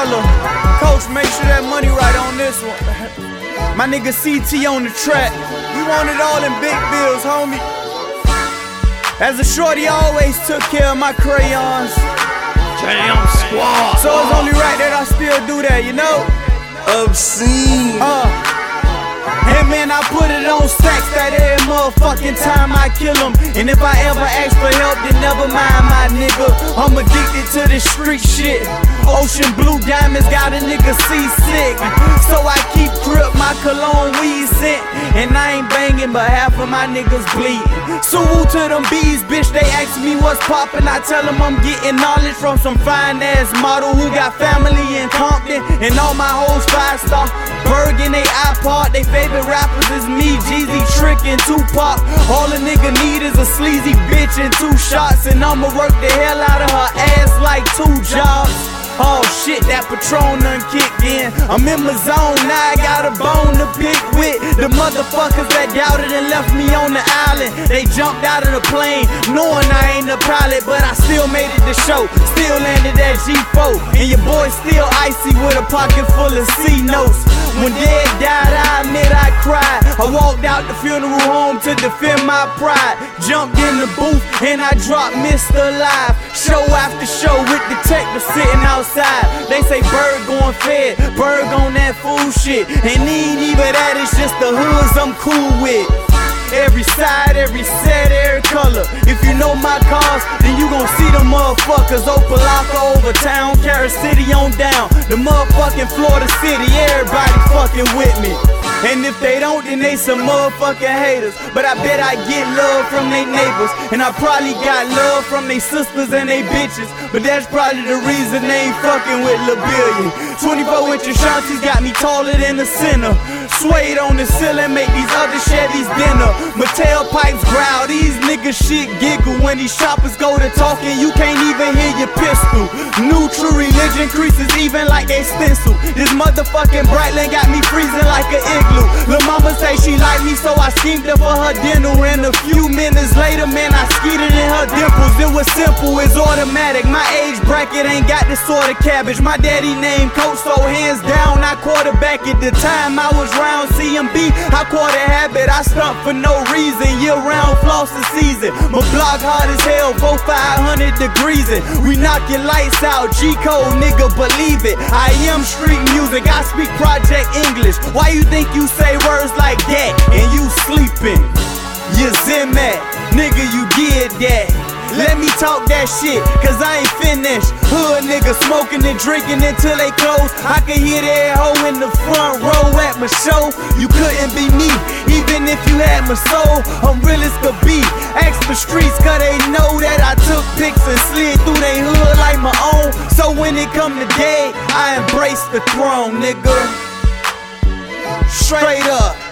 color. Coach, make sure that money right on this one. My nigga CT on the track. We want it all in big bills, homie. As a shorty, I always took care of my crayons. Damn squad. So it's only right that I still do that, you know? Obscene. Uh. And man, I put it on stacks that every motherfucking time I kill them. And if I ever ask for help, then never mind my nigga. I'm addicted to this street shit. Ocean blue diamonds got a nigga seasick. So I keep crip my cologne weed scent. And I ain't banging, but half of my niggas bleeding. So to them bees, bitch, they ask me what's poppin'. I tell them I'm getting knowledge from some fine ass model who got family in And all my hoes five star. Bergen, they iPod, they favorite rappers is me, Jeezy, Trick, and Tupac. All a nigga need is a sleazy bitch and two shots. And I'ma work the hell out of her ass like two jobs. Oh shit, that Patron done kicked in. I'm in my zone, now I got a bone to pick with. The motherfuckers that doubted and left me on the island. They jumped out of the plane, knowing I ain't the pilot, but I still made it to show. Still landed at G4, and your boy still icy with a pocket full of C notes. When dad died, I admit I cried. I walked out the funeral home to defend my pride. Jumped in the booth and I dropped Mr. Live. Show after show with detectives sitting outside. They say Bird going fed, Bird on that fool shit. And ain't even that, it's just the hoods I'm cool with. Every side, every set, every color. If you know my cars, then you gon' see the motherfuckers. Opa-locka over town, Carol City on down. The motherfucking Florida City, everybody fucking with me. If they don't, then they some motherfucking haters. But I bet I get love from they neighbors. And I probably got love from they sisters and they bitches. But that's probably the reason they ain't fucking with Lil Billion. 24 inch Asanti's got me taller than the center. Suede on the ceiling, make these other Chevys dinner. Mattel pipes growl, these niggas shit giggle. When these shoppers go to talking, you can't even hear your pistol. Neutral religion creases even like they stencil. This motherfucking Brightland got me freezing like an igloo. Lil' mama say she like me, so I schemed her for her dinner. And a few minutes later, man, I skeeted in her dimples. It was simple, it's automatic. My age bracket ain't got this sort of cabbage. My daddy named Coach, so hands down, I quarterback at the time I was round CMB. I caught a habit, I stumped for no reason. Year round floss the season. My block hard as hell, 4 500 degrees. And we knock your lights out. G code, nigga, believe it. I am street music, I speak project English. Why you think you say words like that and you sleeping? You Zimat, nigga, you did that. Let me talk that shit, cause I ain't finished. Hood nigga smoking and drinking until they close. I can hear that hoe in the front row at my show. You couldn't be me, even if you had my soul. I'm real as could be. Ask the streets, cause they know that I took pics and slid through they hood like my own. So when it come to day, I embrace the throne, nigga. Straight up.